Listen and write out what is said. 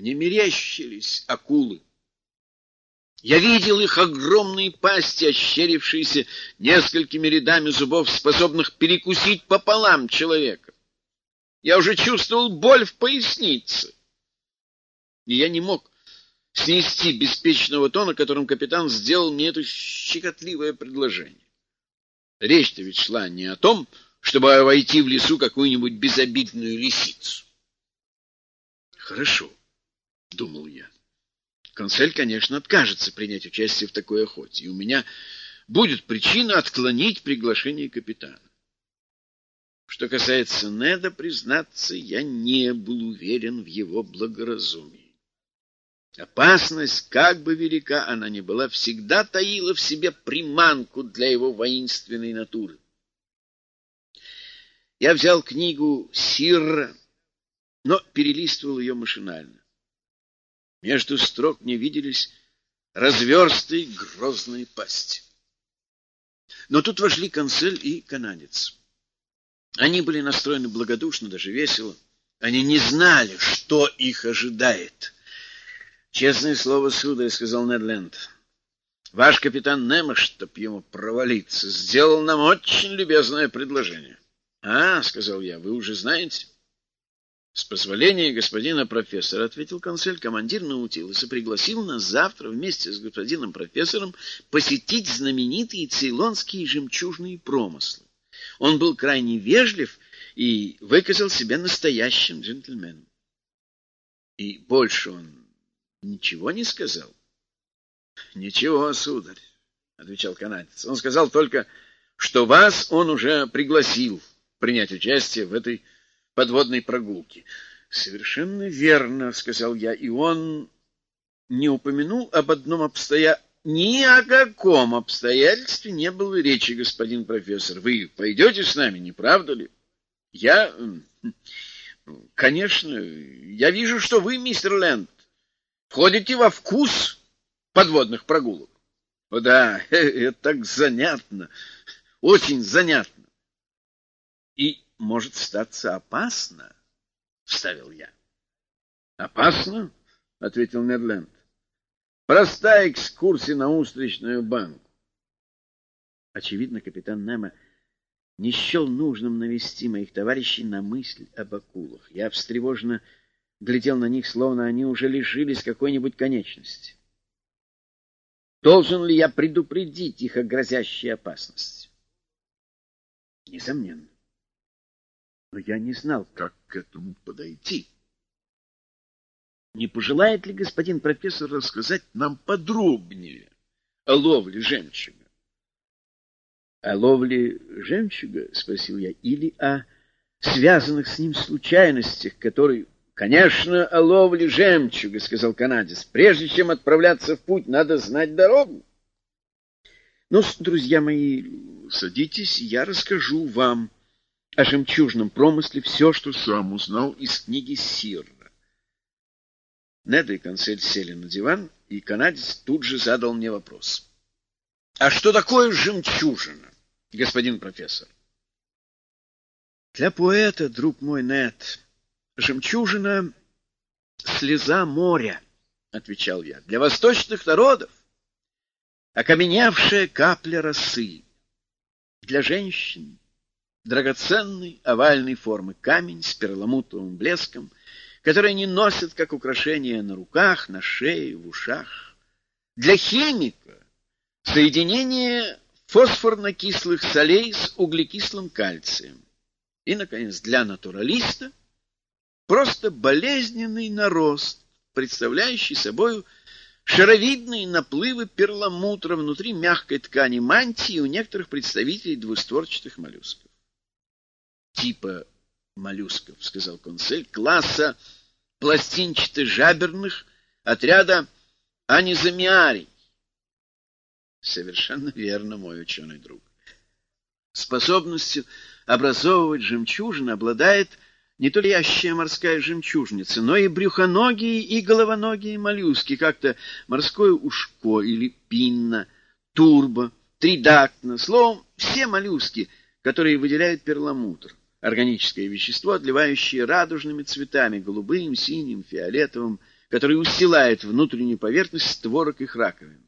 Мне мерещились акулы. Я видел их огромные пасти, ощерившиеся несколькими рядами зубов, способных перекусить пополам человека. Я уже чувствовал боль в пояснице. И я не мог снести беспечного тона, которым капитан сделал мне это щекотливое предложение. Речь-то ведь шла не о том, чтобы войти в лесу какую-нибудь безобидную лисицу. Хорошо, — думал я. Консель, конечно, откажется принять участие в такой охоте, и у меня будет причина отклонить приглашение капитана. Что касается Неда, признаться, я не был уверен в его благоразумии. Опасность, как бы велика она ни была, всегда таила в себе приманку для его воинственной натуры. Я взял книгу Сирра, но перелистывал ее машинально. Между строк мне виделись разверстые грозные пасти. Но тут вошли консель и канадец. Они были настроены благодушно, даже весело. Они не знали, что их ожидает. Честное слово, сударь, — сказал Недленд, — ваш капитан Немо, чтоб ему провалиться, сделал нам очень любезное предложение. — А, — сказал я, — вы уже знаете? — С позволения господина профессора, — ответил консель, — командир Наутилуса пригласил нас завтра вместе с господином профессором посетить знаменитые цейлонские жемчужные промыслы. Он был крайне вежлив и выказал себя настоящим джентльменом. И больше он ничего не сказал? — Ничего, сударь, — отвечал канадец. Он сказал только, что вас он уже пригласил принять участие в этой подводной прогулке. — Совершенно верно, — сказал я, — и он не упомянул об одном обстоятельстве. Ни о каком обстоятельстве не было речи, господин профессор. Вы пойдете с нами, не правда ли? Я... Конечно, я вижу, что вы, мистер Лэнд, входите во вкус подводных прогулок. О да, это так занятно, очень занятно. Может статься опасно, — вставил я. — Опасно? — ответил Недленд. Простая экскурсия на устричную банку. Очевидно, капитан Немо не счел нужным навести моих товарищей на мысль об акулах. Я встревоженно глядел на них, словно они уже лишились какой-нибудь конечности. Должен ли я предупредить их о грозящей опасности? Несомненно. Но я не знал, как к этому подойти. Не пожелает ли господин профессор рассказать нам подробнее о ловле жемчуга? — О ловле жемчуга? — спросил я. — Или о связанных с ним случайностях, которые... — Конечно, о ловле жемчуга, — сказал канадец. — Прежде чем отправляться в путь, надо знать дорогу. — Ну, друзья мои, садитесь, я расскажу вам о жемчужном промысле все, что сам узнал из книги Сирра. Нед и Консель сели на диван, и канадец тут же задал мне вопрос. — А что такое жемчужина, господин профессор? — Для поэта, друг мой Нед, жемчужина — слеза моря, — отвечал я. — Для восточных народов — окаменевшая капля росы. Для женщин — драгоценный овальной формы камень с перламутровым блеском — которые они носят как украшения на руках, на шее, в ушах. Для химика соединение фосфорно-кислых солей с углекислым кальцием. И, наконец, для натуралиста просто болезненный нарост, представляющий собой шаровидные наплывы перламутра внутри мягкой ткани мантии у некоторых представителей двустворчатых моллюсков. Типа моллюсков, — сказал консель, — класса пластинчато-жаберных отряда анизомиарий. Совершенно верно, мой ученый друг. Способностью образовывать жемчужины обладает не только ящая морская жемчужница, но и брюхоногие и головоногие моллюски, как-то морское ушко или пинна, турбо, тридактна, словом, все моллюски, которые выделяют перламутр органическое вещество, отливающее радужными цветами, голубым, синим, фиолетовым, который устилает внутреннюю поверхность створок их раковин.